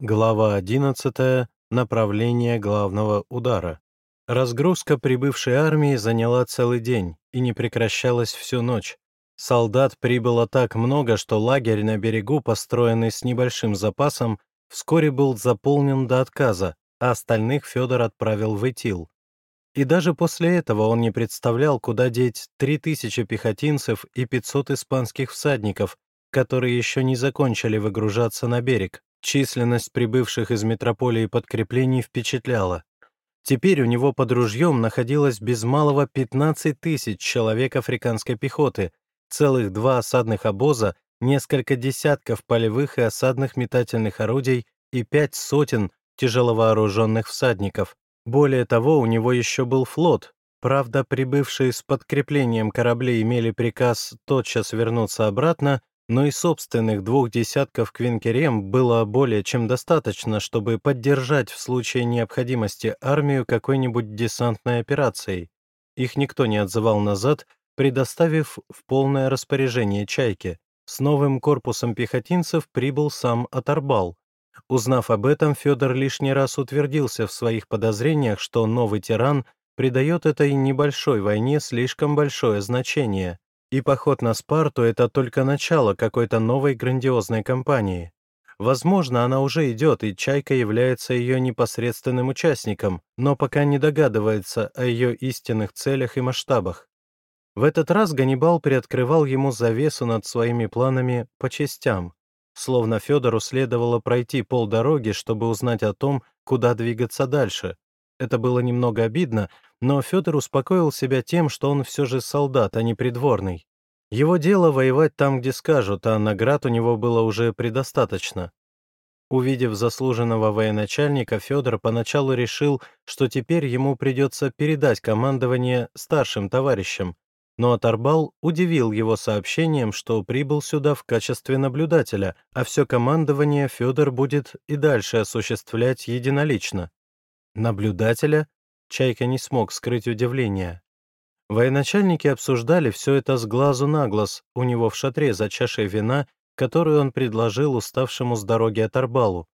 Глава 11. Направление главного удара. Разгрузка прибывшей армии заняла целый день и не прекращалась всю ночь. Солдат прибыло так много, что лагерь на берегу, построенный с небольшим запасом, вскоре был заполнен до отказа, а остальных Федор отправил в Итил. И даже после этого он не представлял, куда деть 3000 пехотинцев и 500 испанских всадников, которые еще не закончили выгружаться на берег. Численность прибывших из метрополии подкреплений впечатляла. Теперь у него под ружьем находилось без малого 15 тысяч человек африканской пехоты, целых два осадных обоза, несколько десятков полевых и осадных метательных орудий и пять сотен тяжеловооруженных всадников. Более того, у него еще был флот. Правда, прибывшие с подкреплением корабли имели приказ тотчас вернуться обратно, но и собственных двух десятков квинкерем было более чем достаточно, чтобы поддержать в случае необходимости армию какой-нибудь десантной операцией. Их никто не отзывал назад, предоставив в полное распоряжение «Чайки». С новым корпусом пехотинцев прибыл сам Аторбал. Узнав об этом, Федор лишний раз утвердился в своих подозрениях, что новый тиран придает этой небольшой войне слишком большое значение. И поход на Спарту — это только начало какой-то новой грандиозной кампании. Возможно, она уже идет, и Чайка является ее непосредственным участником, но пока не догадывается о ее истинных целях и масштабах. В этот раз Ганнибал приоткрывал ему завесу над своими планами по частям, словно Федору следовало пройти полдороги, чтобы узнать о том, куда двигаться дальше. Это было немного обидно, но Федор успокоил себя тем, что он все же солдат, а не придворный. Его дело воевать там, где скажут, а наград у него было уже предостаточно. Увидев заслуженного военачальника, Федор поначалу решил, что теперь ему придется передать командование старшим товарищам, но Аторбал удивил его сообщением, что прибыл сюда в качестве наблюдателя, а все командование Федор будет и дальше осуществлять единолично. Наблюдателя? Чайка не смог скрыть удивление. Военачальники обсуждали все это с глазу на глаз у него в шатре за чашей вина, которую он предложил уставшему с дороги от.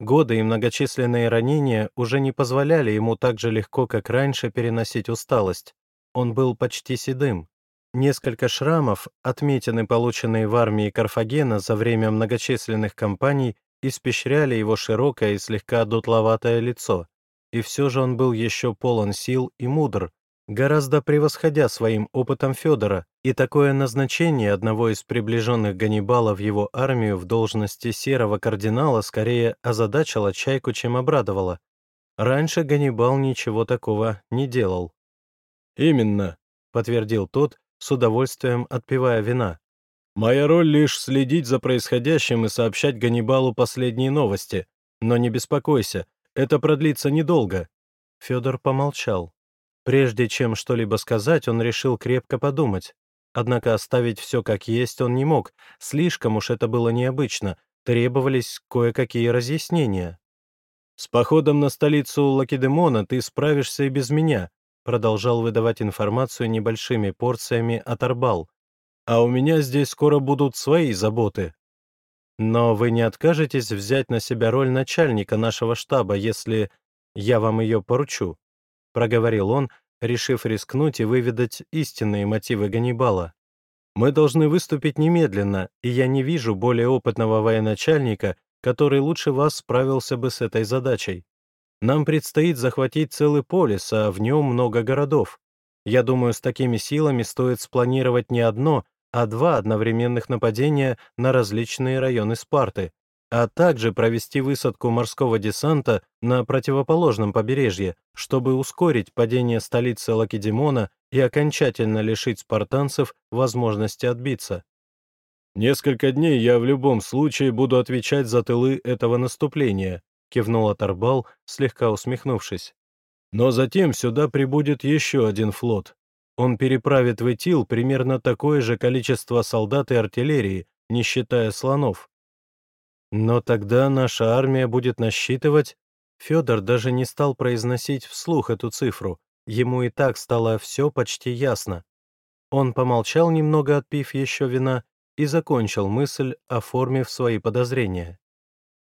Годы и многочисленные ранения уже не позволяли ему так же легко, как раньше, переносить усталость. Он был почти седым. Несколько шрамов, отметины, полученные в армии Карфагена за время многочисленных кампаний, испещряли его широкое и слегка дутловатое лицо и все же он был еще полон сил и мудр, гораздо превосходя своим опытом Федора, и такое назначение одного из приближенных Ганнибала в его армию в должности серого кардинала скорее озадачило Чайку, чем обрадовало. Раньше Ганнибал ничего такого не делал. «Именно», — подтвердил тот, с удовольствием отпивая вина. «Моя роль лишь следить за происходящим и сообщать Ганнибалу последние новости. Но не беспокойся, это продлится недолго». Федор помолчал. Прежде чем что-либо сказать, он решил крепко подумать. Однако оставить все как есть он не мог, слишком уж это было необычно, требовались кое-какие разъяснения. «С походом на столицу Лакедемона ты справишься и без меня», продолжал выдавать информацию небольшими порциями от Арбал. «А у меня здесь скоро будут свои заботы». Но вы не откажетесь взять на себя роль начальника нашего штаба, если я вам ее поручу?» — проговорил он, решив рискнуть и выведать истинные мотивы Ганнибала. «Мы должны выступить немедленно, и я не вижу более опытного военачальника, который лучше вас справился бы с этой задачей. Нам предстоит захватить целый полис, а в нем много городов. Я думаю, с такими силами стоит спланировать не одно, а два одновременных нападения на различные районы Спарты, а также провести высадку морского десанта на противоположном побережье, чтобы ускорить падение столицы Лакедемона и окончательно лишить спартанцев возможности отбиться. «Несколько дней я в любом случае буду отвечать за тылы этого наступления», кивнул Аторбал, слегка усмехнувшись. «Но затем сюда прибудет еще один флот, он переправит в Итил примерно такое же количество солдат и артиллерии, не считая слонов. Но тогда наша армия будет насчитывать... Федор даже не стал произносить вслух эту цифру, ему и так стало все почти ясно. Он помолчал немного, отпив еще вина, и закончил мысль, оформив свои подозрения.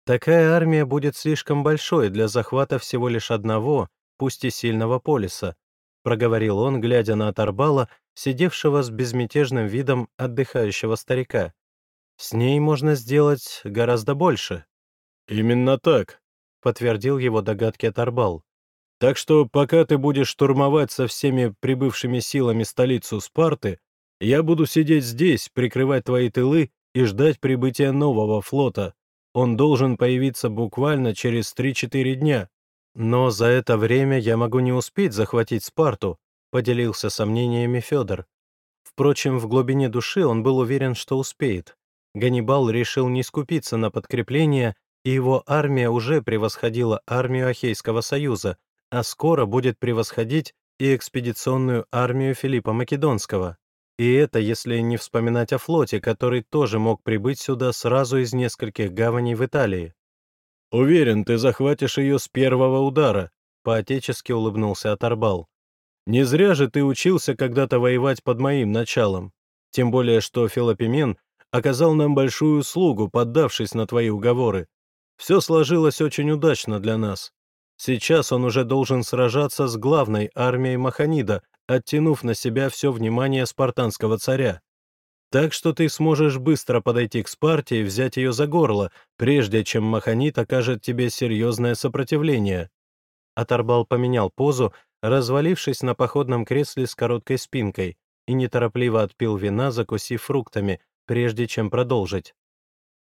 Такая армия будет слишком большой для захвата всего лишь одного, пусть и сильного полиса, проговорил он, глядя на Аторбала, сидевшего с безмятежным видом отдыхающего старика. С ней можно сделать гораздо больше. Именно так, подтвердил его догадки Аторбал. Так что пока ты будешь штурмовать со всеми прибывшими силами столицу Спарты, я буду сидеть здесь, прикрывать твои тылы и ждать прибытия нового флота. Он должен появиться буквально через 3-4 дня. Но за это время я могу не успеть захватить Спарту, поделился сомнениями Федор. Впрочем, в глубине души он был уверен, что успеет. Ганнибал решил не скупиться на подкрепление, и его армия уже превосходила армию Ахейского союза, а скоро будет превосходить и экспедиционную армию Филиппа Македонского. И это если не вспоминать о флоте, который тоже мог прибыть сюда сразу из нескольких гаваней в Италии. «Уверен, ты захватишь ее с первого удара», — поотечески улыбнулся Аторбал. «Не зря же ты учился когда-то воевать под моим началом. Тем более, что Филопимен оказал нам большую услугу, поддавшись на твои уговоры. Все сложилось очень удачно для нас. Сейчас он уже должен сражаться с главной армией Маханида, оттянув на себя все внимание спартанского царя. Так что ты сможешь быстро подойти к Спарте и взять ее за горло, прежде чем Маханит окажет тебе серьезное сопротивление». Аторбал поменял позу, развалившись на походном кресле с короткой спинкой, и неторопливо отпил вина, закусив фруктами, прежде чем продолжить.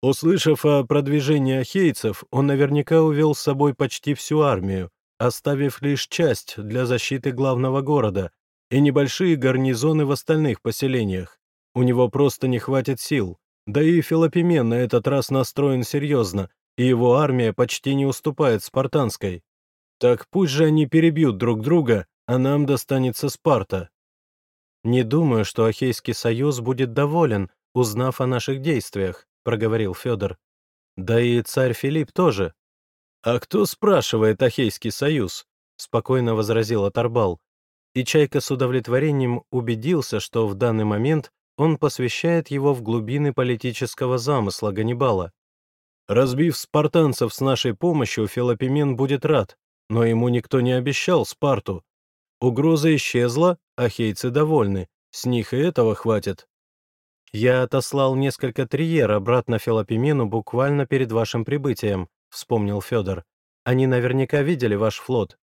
Услышав о продвижении ахейцев, он наверняка увел с собой почти всю армию, оставив лишь часть для защиты главного города, и небольшие гарнизоны в остальных поселениях. У него просто не хватит сил. Да и Филопимен на этот раз настроен серьезно, и его армия почти не уступает спартанской. Так пусть же они перебьют друг друга, а нам достанется Спарта. «Не думаю, что Ахейский союз будет доволен, узнав о наших действиях», — проговорил Федор. «Да и царь Филипп тоже». «А кто спрашивает Ахейский союз?» — спокойно возразил Аторбал и Чайка с удовлетворением убедился, что в данный момент он посвящает его в глубины политического замысла Ганнибала. «Разбив спартанцев с нашей помощью, Филопимен будет рад, но ему никто не обещал Спарту. Угроза исчезла, а хейцы довольны, с них и этого хватит». «Я отослал несколько триер обратно Филопимену буквально перед вашим прибытием», — вспомнил Федор. «Они наверняка видели ваш флот.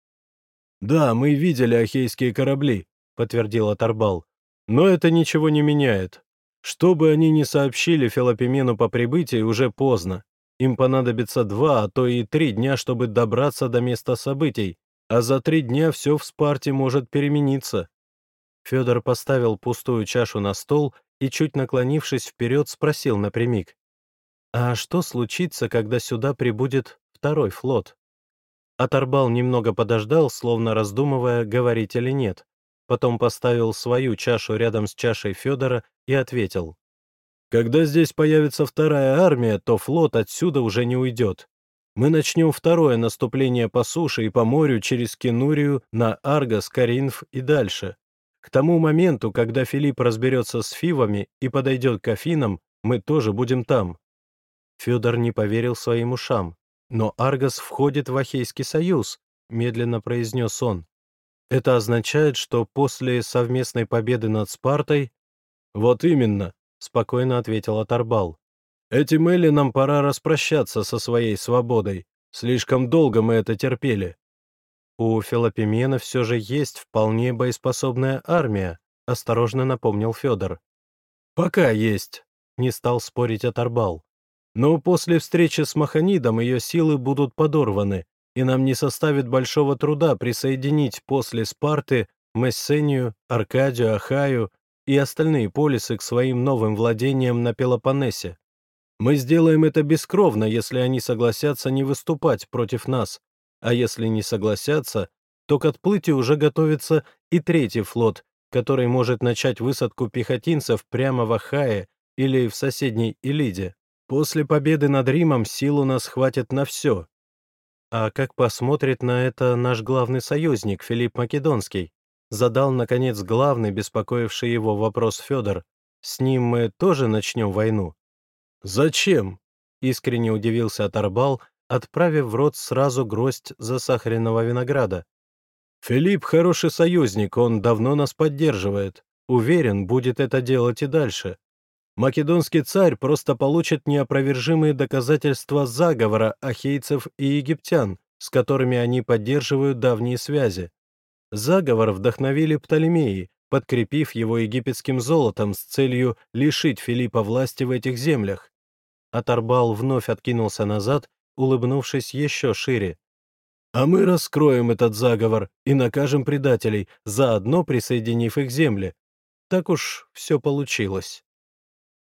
«Да, мы видели ахейские корабли», — подтвердил Аторбал. «Но это ничего не меняет. Что бы они ни сообщили Филопимену по прибытии, уже поздно. Им понадобится два, а то и три дня, чтобы добраться до места событий, а за три дня все в Спарте может перемениться». Федор поставил пустую чашу на стол и, чуть наклонившись вперед, спросил напрямик. «А что случится, когда сюда прибудет второй флот?» Оторбал немного подождал, словно раздумывая, говорить или нет. Потом поставил свою чашу рядом с чашей Федора и ответил. «Когда здесь появится вторая армия, то флот отсюда уже не уйдет. Мы начнем второе наступление по суше и по морю через Кенурию на Аргос, Каринф и дальше. К тому моменту, когда Филипп разберется с Фивами и подойдет к Афинам, мы тоже будем там». Федор не поверил своим ушам. «Но Аргос входит в Ахейский союз», — медленно произнес он. «Это означает, что после совместной победы над Спартой...» «Вот именно», — спокойно ответил Аторбал. «Этим эллинам пора распрощаться со своей свободой. Слишком долго мы это терпели». «У Филопимена все же есть вполне боеспособная армия», — осторожно напомнил Федор. «Пока есть», — не стал спорить Аторбал. Но после встречи с Маханидом ее силы будут подорваны, и нам не составит большого труда присоединить после Спарты Мессению, Аркадию, Ахаю и остальные полисы к своим новым владениям на Пелопоннесе. Мы сделаем это бескровно, если они согласятся не выступать против нас, а если не согласятся, то к отплытию уже готовится и третий флот, который может начать высадку пехотинцев прямо в Ахае или в соседней Илиде. После победы над Римом сил у нас хватит на все. А как посмотрит на это наш главный союзник, Филипп Македонский? Задал, наконец, главный, беспокоивший его вопрос Федор. С ним мы тоже начнем войну? Зачем? — искренне удивился Аторбал, отправив в рот сразу гроздь засахаренного винограда. «Филипп хороший союзник, он давно нас поддерживает. Уверен, будет это делать и дальше. Македонский царь просто получит неопровержимые доказательства заговора ахейцев и египтян, с которыми они поддерживают давние связи. Заговор вдохновили Птолемеи, подкрепив его египетским золотом с целью лишить Филиппа власти в этих землях. Аторбал вновь откинулся назад, улыбнувшись еще шире. «А мы раскроем этот заговор и накажем предателей, заодно присоединив их земли. Так уж все получилось».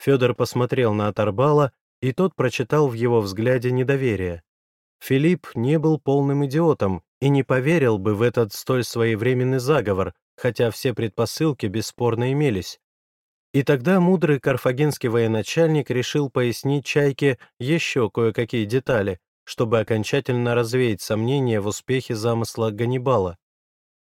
Федор посмотрел на Аторбала, и тот прочитал в его взгляде недоверие. Филипп не был полным идиотом и не поверил бы в этот столь своевременный заговор, хотя все предпосылки бесспорно имелись. И тогда мудрый карфагенский военачальник решил пояснить Чайке еще кое-какие детали, чтобы окончательно развеять сомнения в успехе замысла Ганнибала.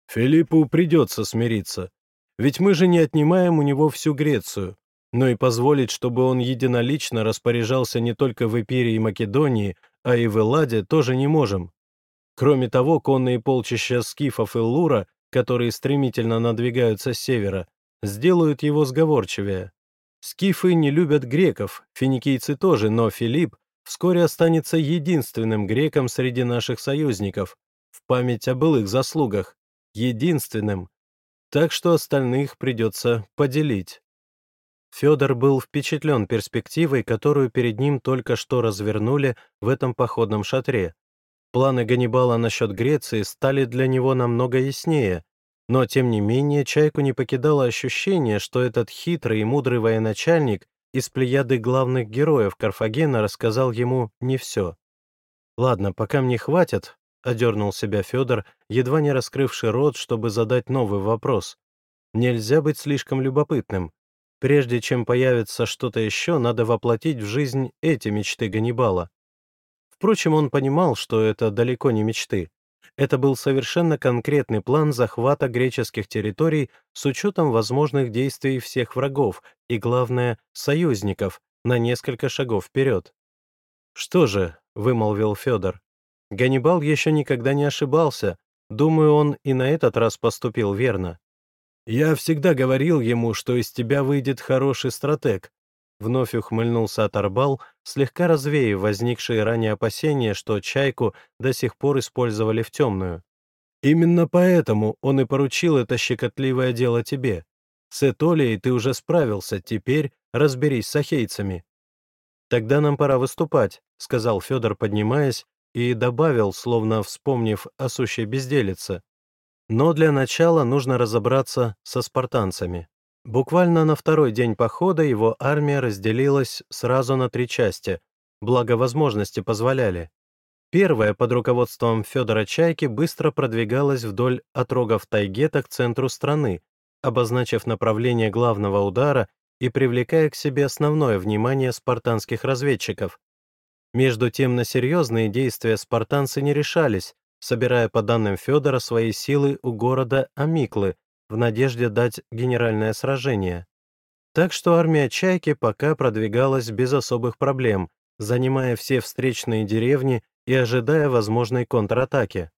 «Филиппу придется смириться, ведь мы же не отнимаем у него всю Грецию, но и позволить, чтобы он единолично распоряжался не только в Эпире и Македонии, а и в Элладе тоже не можем. Кроме того, конные полчища скифов и Лура которые стремительно надвигаются с севера, сделают его сговорчивее. Скифы не любят греков, финикийцы тоже, но Филипп вскоре останется единственным греком среди наших союзников, в память о былых заслугах, единственным. Так что остальных придется поделить. Федор был впечатлен перспективой, которую перед ним только что развернули в этом походном шатре. Планы Ганнибала насчет Греции стали для него намного яснее, но, тем не менее, Чайку не покидало ощущение, что этот хитрый и мудрый военачальник из плеяды главных героев Карфагена рассказал ему не все. «Ладно, пока мне хватит», — одернул себя Федор, едва не раскрывший рот, чтобы задать новый вопрос. «Нельзя быть слишком любопытным. Прежде чем появится что-то еще, надо воплотить в жизнь эти мечты Ганнибала. Впрочем, он понимал, что это далеко не мечты. Это был совершенно конкретный план захвата греческих территорий с учетом возможных действий всех врагов и, главное, союзников на несколько шагов вперед. «Что же», — вымолвил Федор, — «Ганнибал еще никогда не ошибался. Думаю, он и на этот раз поступил верно. Я всегда говорил ему, что из тебя выйдет хороший стратег, Вновь ухмыльнулся Аторбал, слегка развеяв возникшие ранее опасения, что чайку до сих пор использовали в темную. «Именно поэтому он и поручил это щекотливое дело тебе. С Этолией ты уже справился, теперь разберись с ахейцами». «Тогда нам пора выступать», — сказал Федор, поднимаясь, и добавил, словно вспомнив о сущей безделице. «Но для начала нужно разобраться со спартанцами». Буквально на второй день похода его армия разделилась сразу на три части, благо возможности позволяли. Первая под руководством Федора Чайки быстро продвигалась вдоль отрогов Тайгета к центру страны, обозначив направление главного удара и привлекая к себе основное внимание спартанских разведчиков. Между тем на серьезные действия спартанцы не решались, собирая по данным Федора свои силы у города Амиклы, в надежде дать генеральное сражение. Так что армия «Чайки» пока продвигалась без особых проблем, занимая все встречные деревни и ожидая возможной контратаки.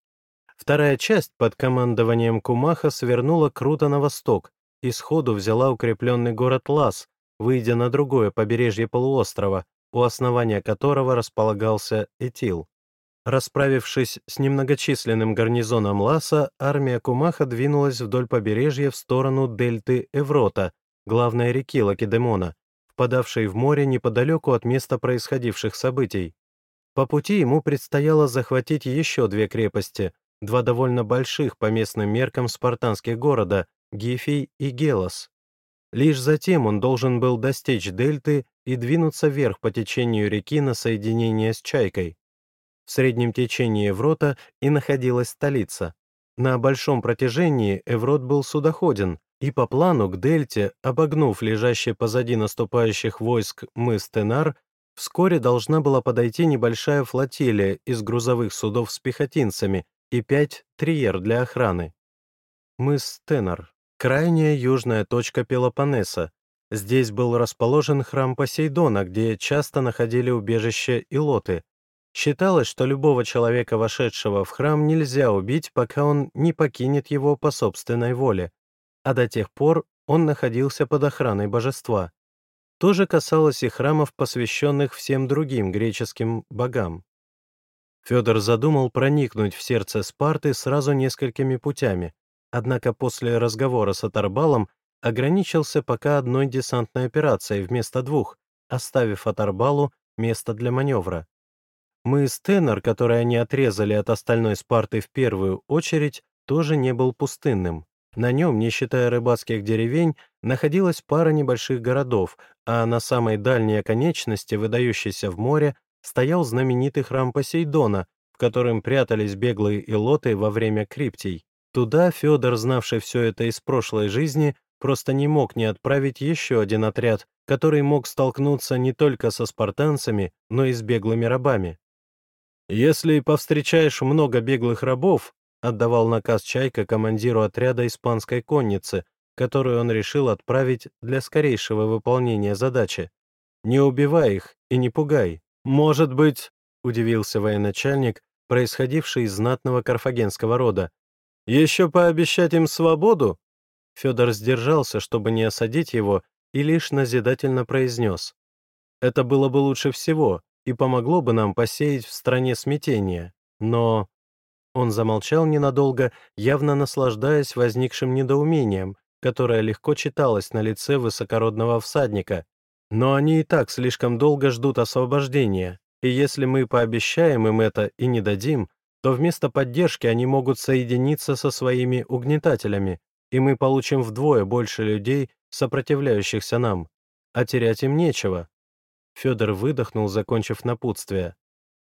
Вторая часть под командованием Кумаха свернула круто на восток и сходу взяла укрепленный город Лас, выйдя на другое побережье полуострова, у основания которого располагался Этил. Расправившись с немногочисленным гарнизоном Ласа, армия Кумаха двинулась вдоль побережья в сторону дельты Эврота, главной реки Лакедемона, впадавшей в море неподалеку от места происходивших событий. По пути ему предстояло захватить еще две крепости, два довольно больших по местным меркам спартанских города — Гифий и Гелос. Лишь затем он должен был достичь дельты и двинуться вверх по течению реки на соединение с Чайкой. В среднем течении Эврота и находилась столица. На большом протяжении Эврот был судоходен, и по плану к дельте, обогнув лежащий позади наступающих войск мыс Тенар, вскоре должна была подойти небольшая флотилия из грузовых судов с пехотинцами и пять триер для охраны. Мыс Тенар — крайняя южная точка Пелопоннеса, Здесь был расположен храм Посейдона, где часто находили убежище илоты. Считалось, что любого человека, вошедшего в храм, нельзя убить, пока он не покинет его по собственной воле, а до тех пор он находился под охраной божества. То же касалось и храмов, посвященных всем другим греческим богам. Федор задумал проникнуть в сердце Спарты сразу несколькими путями, однако после разговора с Аторбалом ограничился пока одной десантной операцией вместо двух, оставив Аторбалу место для маневра. Мыс Теннер, который они отрезали от остальной Спарты в первую очередь, тоже не был пустынным. На нем, не считая рыбацких деревень, находилась пара небольших городов, а на самой дальней оконечности, выдающейся в море, стоял знаменитый храм Посейдона, в котором прятались беглые илоты во время криптий. Туда Федор, знавший все это из прошлой жизни, просто не мог не отправить еще один отряд, который мог столкнуться не только со спартанцами, но и с беглыми рабами. «Если повстречаешь много беглых рабов», отдавал наказ Чайка командиру отряда испанской конницы, которую он решил отправить для скорейшего выполнения задачи. «Не убивай их и не пугай. Может быть, — удивился военачальник, происходивший из знатного карфагенского рода, — еще пообещать им свободу?» Федор сдержался, чтобы не осадить его, и лишь назидательно произнес. «Это было бы лучше всего, и помогло бы нам посеять в стране смятение. Но...» Он замолчал ненадолго, явно наслаждаясь возникшим недоумением, которое легко читалось на лице высокородного всадника. «Но они и так слишком долго ждут освобождения, и если мы пообещаем им это и не дадим, то вместо поддержки они могут соединиться со своими угнетателями, и мы получим вдвое больше людей, сопротивляющихся нам. А терять им нечего. Федор выдохнул, закончив напутствие.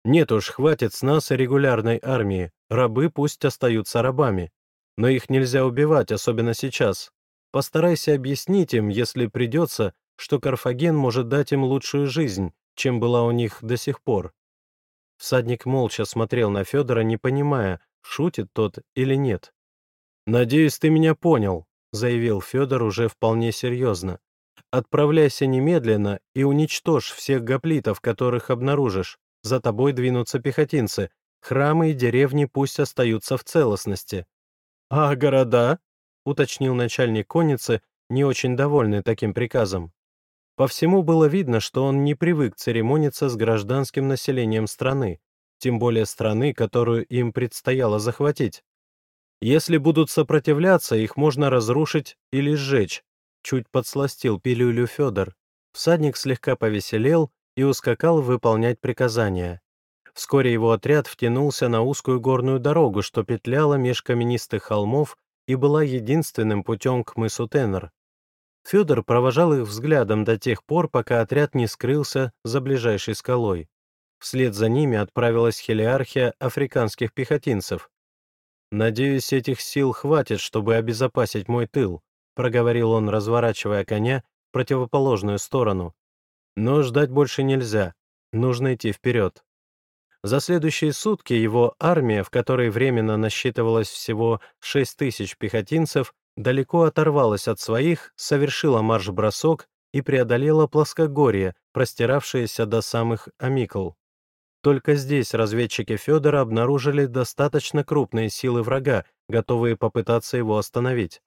«Нет уж, хватит с нас регулярной армии, рабы пусть остаются рабами. Но их нельзя убивать, особенно сейчас. Постарайся объяснить им, если придется, что Карфаген может дать им лучшую жизнь, чем была у них до сих пор». Всадник молча смотрел на Федора, не понимая, шутит тот или нет. «Надеюсь, ты меня понял», — заявил Федор уже вполне серьезно. Отправляйся немедленно и уничтожь всех гоплитов, которых обнаружишь. За тобой двинутся пехотинцы. Храмы и деревни пусть остаются в целостности». «А города?» — уточнил начальник конницы, не очень довольный таким приказом. По всему было видно, что он не привык церемониться с гражданским населением страны, тем более страны, которую им предстояло захватить. Если будут сопротивляться, их можно разрушить или сжечь, Чуть подсластил пилюлю Федор. Всадник слегка повеселел и ускакал выполнять приказания. Вскоре его отряд втянулся на узкую горную дорогу, что петляла меж каменистых холмов и была единственным путем к мысу Теннер. Федор провожал их взглядом до тех пор, пока отряд не скрылся за ближайшей скалой. Вслед за ними отправилась хелиархия африканских пехотинцев. «Надеюсь, этих сил хватит, чтобы обезопасить мой тыл», проговорил он, разворачивая коня в противоположную сторону. Но ждать больше нельзя, нужно идти вперед. За следующие сутки его армия, в которой временно насчитывалось всего 6 тысяч пехотинцев, далеко оторвалась от своих, совершила марш-бросок и преодолела плоскогорье, простиравшееся до самых Амикл. Только здесь разведчики Федора обнаружили достаточно крупные силы врага, готовые попытаться его остановить.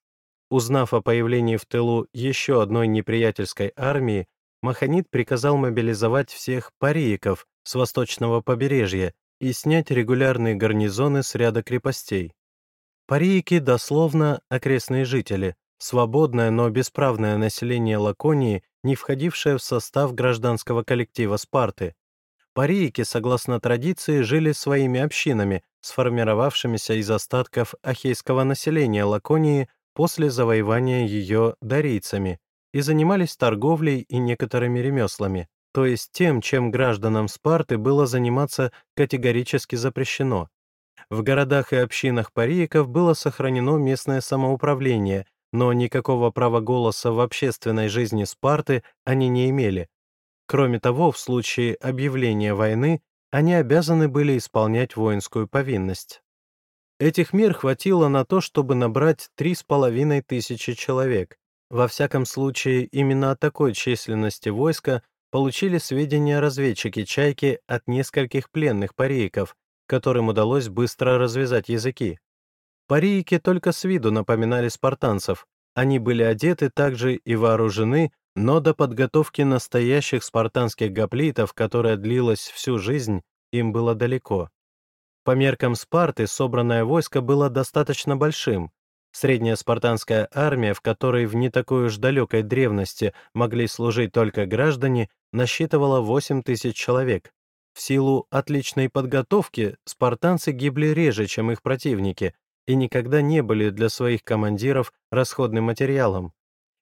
Узнав о появлении в тылу еще одной неприятельской армии, Маханит приказал мобилизовать всех парииков с восточного побережья и снять регулярные гарнизоны с ряда крепостей. Париики дословно окрестные жители, свободное, но бесправное население Лаконии, не входившее в состав гражданского коллектива Спарты. Париики, согласно традиции, жили своими общинами, сформировавшимися из остатков ахейского населения Лаконии после завоевания ее дарийцами и занимались торговлей и некоторыми ремеслами, то есть тем, чем гражданам Спарты было заниматься категорически запрещено. В городах и общинах парииков было сохранено местное самоуправление, но никакого права голоса в общественной жизни Спарты они не имели. Кроме того, в случае объявления войны они обязаны были исполнять воинскую повинность. Этих мер хватило на то, чтобы набрать три с половиной тысячи человек. Во всяком случае, именно о такой численности войска получили сведения разведчики «Чайки» от нескольких пленных парейков, которым удалось быстро развязать языки. Парийки только с виду напоминали спартанцев. Они были одеты также и вооружены, но до подготовки настоящих спартанских гоплитов, которая длилась всю жизнь, им было далеко. По меркам Спарты собранное войско было достаточно большим. Средняя спартанская армия, в которой в не такой уж далекой древности могли служить только граждане, насчитывала 8 тысяч человек. В силу отличной подготовки спартанцы гибли реже, чем их противники, и никогда не были для своих командиров расходным материалом.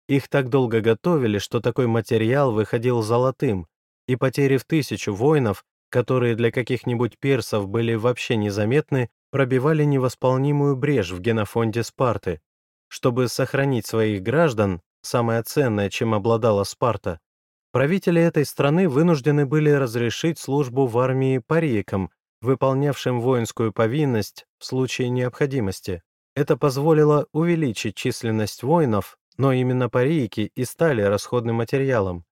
Их так долго готовили, что такой материал выходил золотым, и потери в тысячу воинов, которые для каких-нибудь персов были вообще незаметны, пробивали невосполнимую брешь в генофонде Спарты. Чтобы сохранить своих граждан, самое ценное, чем обладала Спарта, правители этой страны вынуждены были разрешить службу в армии париекам, выполнявшим воинскую повинность в случае необходимости. Это позволило увеличить численность воинов, но именно парийки и стали расходным материалом,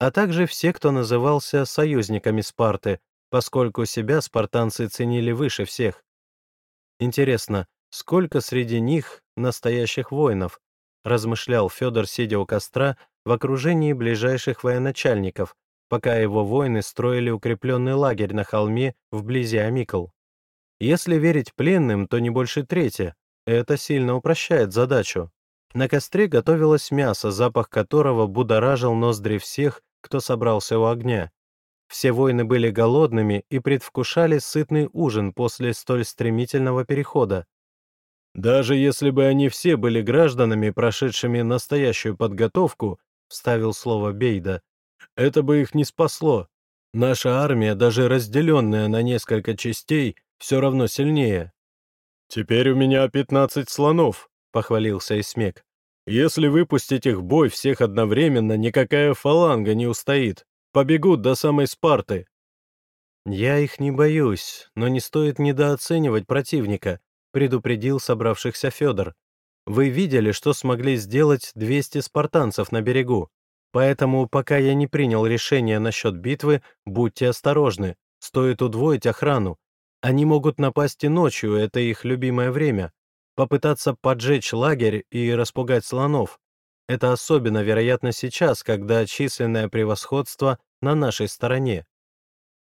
а также все, кто назывался союзниками Спарты, поскольку себя спартанцы ценили выше всех. Интересно, сколько среди них настоящих воинов, размышлял Федор, сидя у костра в окружении ближайших военачальников, пока его воины строили укрепленный лагерь на холме вблизи Амикл. Если верить пленным, то не больше трети. Это сильно упрощает задачу. На костре готовилось мясо, запах которого будоражил ноздри всех, кто собрался у огня. Все воины были голодными и предвкушали сытный ужин после столь стремительного перехода. «Даже если бы они все были гражданами, прошедшими настоящую подготовку», — вставил слово Бейда, это бы их не спасло. Наша армия, даже разделенная на несколько частей, все равно сильнее. «Теперь у меня 15 слонов», — похвалился Исмек. «Если выпустить их в бой всех одновременно, никакая фаланга не устоит. Побегут до самой Спарты». «Я их не боюсь, но не стоит недооценивать противника», — предупредил собравшихся Федор. «Вы видели, что смогли сделать 200 спартанцев на берегу? Поэтому, пока я не принял решение насчет битвы, будьте осторожны, стоит удвоить охрану. Они могут напасть и ночью, это их любимое время. Попытаться поджечь лагерь и распугать слонов. Это особенно вероятно сейчас, когда численное превосходство на нашей стороне.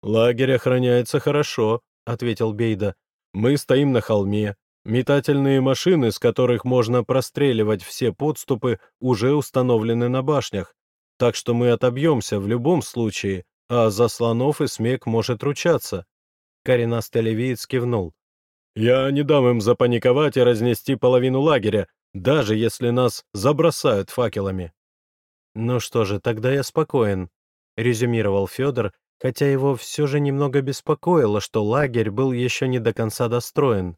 «Лагерь охраняется хорошо», — ответил Бейда. «Мы стоим на холме. Метательные машины, с которых можно простреливать все подступы, уже установлены на башнях так что мы отобьемся в любом случае, а за слонов и смек может ручаться». Коренастый ливиец кивнул. «Я не дам им запаниковать и разнести половину лагеря, даже если нас забросают факелами». «Ну что же, тогда я спокоен», — резюмировал Федор, хотя его все же немного беспокоило, что лагерь был еще не до конца достроен.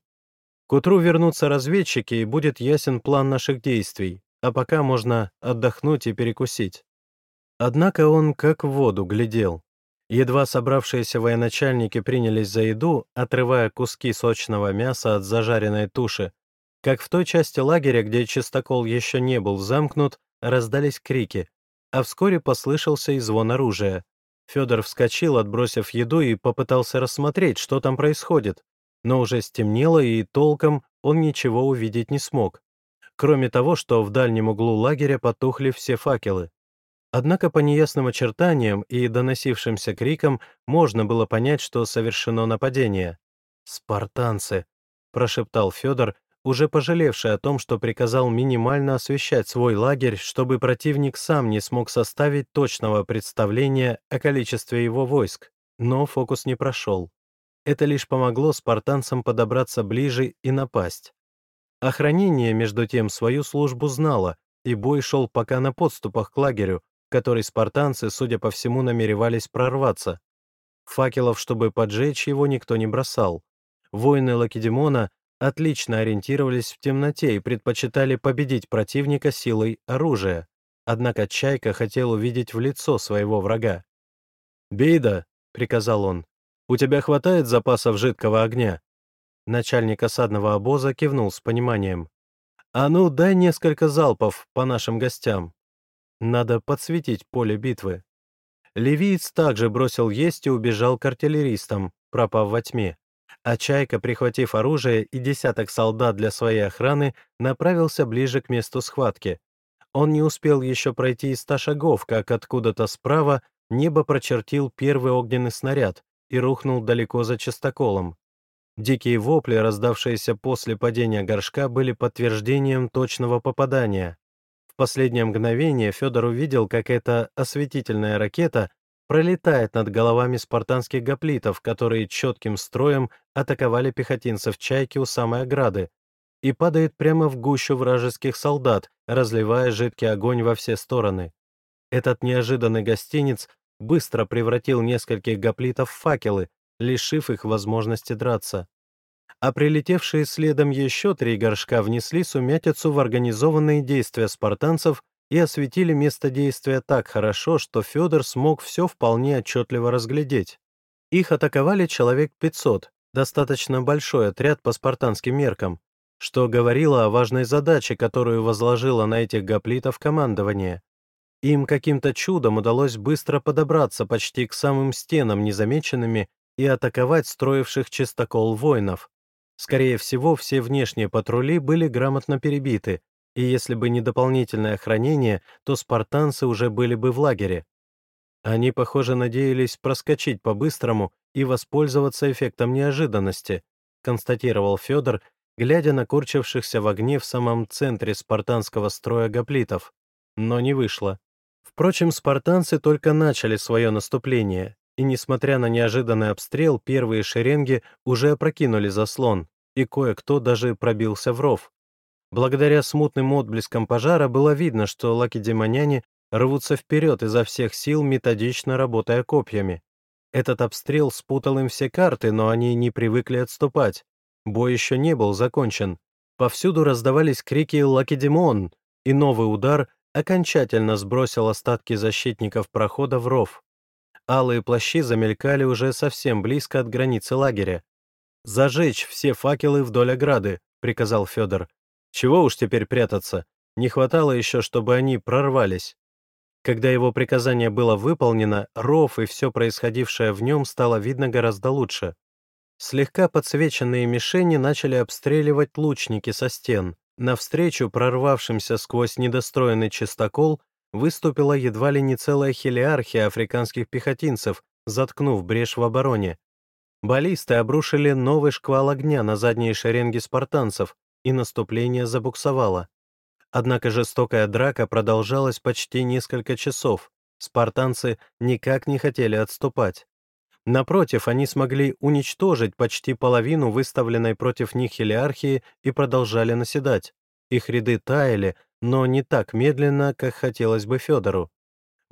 К утру вернутся разведчики, и будет ясен план наших действий, а пока можно отдохнуть и перекусить. Однако он как в воду глядел. Едва собравшиеся военачальники принялись за еду, отрывая куски сочного мяса от зажаренной туши, как в той части лагеря, где чистокол еще не был замкнут, раздались крики, а вскоре послышался и звон оружия. Федор вскочил, отбросив еду, и попытался рассмотреть, что там происходит, но уже стемнело, и толком он ничего увидеть не смог. Кроме того, что в дальнем углу лагеря потухли все факелы. Однако по неясным очертаниям и доносившимся крикам можно было понять, что совершено нападение. «Спартанцы!» — прошептал Федор, уже пожалевший о том, что приказал минимально освещать свой лагерь, чтобы противник сам не смог составить точного представления о количестве его войск. Но фокус не прошел. Это лишь помогло спартанцам подобраться ближе и напасть. Охранение, между тем, свою службу знало, и бой шел пока на подступах к лагерю, который спартанцы, судя по всему, намеревались прорваться. Факелов, чтобы поджечь его, никто не бросал. Воины Лакедемона отлично ориентировались в темноте и предпочитали победить противника силой оружия. Однако Чайка хотел увидеть в лицо своего врага. «Бейда», — приказал он, — «у тебя хватает запасов жидкого огня?» Начальник осадного обоза кивнул с пониманием. «А ну, дай несколько залпов по нашим гостям. Надо подсветить поле битвы». Ливиец также бросил есть и убежал к артиллеристам, пропав во тьме. А Чайка, прихватив оружие и десяток солдат для своей охраны, направился ближе к месту схватки. Он не успел еще пройти и ста шагов, как откуда-то справа небо прочертил первый огненный снаряд и рухнул далеко за частоколом. Дикие вопли, раздавшиеся после падения горшка, были подтверждением точного попадания. В последнее мгновение Федор увидел, как эта осветительная ракета пролетает над головами спартанских гоплитов, которые четким строем атаковали пехотинцев «Чайки» у самой ограды, и падает прямо в гущу вражеских солдат, разливая жидкий огонь во все стороны. Этот неожиданный гостиниц быстро превратил нескольких гоплитов в факелы, лишив их возможности драться. А прилетевшие следом еще три горшка внесли сумятицу в организованные действия спартанцев и осветили место действия так хорошо, что Федор смог все вполне отчетливо разглядеть. Их атаковали человек 500, достаточно большой отряд по спартанским меркам, что говорило о важной задаче, которую возложило на этих гоплитов командование. Им каким-то чудом удалось быстро подобраться почти к самым стенам незамеченными и атаковать строивших чистокол воинов. Скорее всего, все внешние патрули были грамотно перебиты, и если бы не дополнительное охранение, то спартанцы уже были бы в лагере. Они, похоже, надеялись проскочить по-быстрому и воспользоваться эффектом неожиданности, констатировал Федор, глядя на курчившихся в огне в самом центре спартанского строя гоплитов. Но не вышло. Впрочем, спартанцы только начали свое наступление, и, несмотря на неожиданный обстрел, первые шеренги уже опрокинули заслон, и кое-кто даже пробился в ров. Благодаря смутным отблескам пожара было видно, что лакедемоняне рвутся вперед изо всех сил, методично работая копьями. Этот обстрел спутал им все карты, но они не привыкли отступать. Бой еще не был закончен. Повсюду раздавались крики «Лакедемон!», и новый удар окончательно сбросил остатки защитников прохода в ров. Алые плащи замелькали уже совсем близко от границы лагеря. «Зажечь все факелы вдоль ограды», — приказал Федор. «Чего уж теперь прятаться? Не хватало еще, чтобы они прорвались». Когда его приказание было выполнено, ров и все происходившее в нем стало видно гораздо лучше. Слегка подсвеченные мишени начали обстреливать лучники со стен. Навстречу прорвавшимся сквозь недостроенный чистокол выступила едва ли не целая хелиархия африканских пехотинцев, заткнув брешь в обороне. Баллисты обрушили новый шквал огня на задние шеренги спартанцев, и наступление забуксовало. Однако жестокая драка продолжалась почти несколько часов. Спартанцы никак не хотели отступать. Напротив, они смогли уничтожить почти половину выставленной против них хелиархии и продолжали наседать. Их ряды таяли, но не так медленно, как хотелось бы Федору.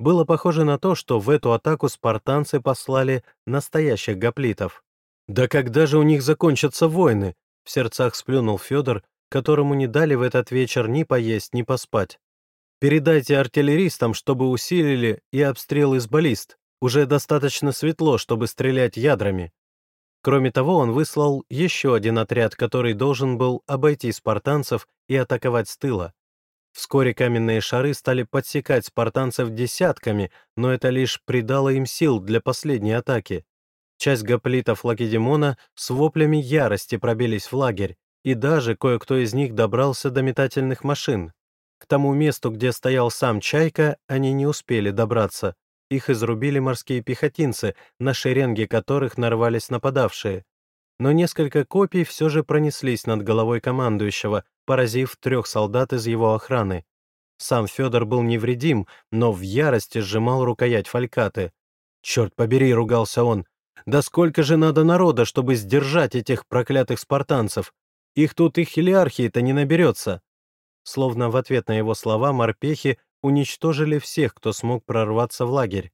Было похоже на то, что в эту атаку спартанцы послали настоящих гоплитов. «Да когда же у них закончатся войны?» — в сердцах сплюнул Федор, которому не дали в этот вечер ни поесть, ни поспать. «Передайте артиллеристам, чтобы усилили и обстрел из баллист. Уже достаточно светло, чтобы стрелять ядрами». Кроме того, он выслал еще один отряд, который должен был обойти спартанцев и атаковать с тыла. Вскоре каменные шары стали подсекать спартанцев десятками, но это лишь придало им сил для последней атаки. Часть гоплитов Лакедемона с воплями ярости пробились в лагерь, и даже кое-кто из них добрался до метательных машин. К тому месту, где стоял сам Чайка, они не успели добраться. Их изрубили морские пехотинцы, на шеренге которых нарвались нападавшие. Но несколько копий все же пронеслись над головой командующего, поразив трех солдат из его охраны. Сам Федор был невредим, но в ярости сжимал рукоять фалькаты. «Черт побери!» — ругался он. «Да сколько же надо народа, чтобы сдержать этих проклятых спартанцев? Их тут и хилиархии-то не наберется!» Словно в ответ на его слова морпехи уничтожили всех, кто смог прорваться в лагерь.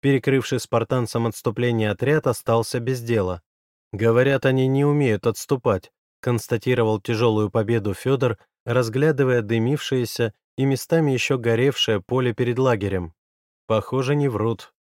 Перекрывший спартанцам отступление отряд остался без дела. Говорят, они не умеют отступать, констатировал тяжелую победу Федор, разглядывая дымившееся и местами еще горевшее поле перед лагерем. Похоже, не врут.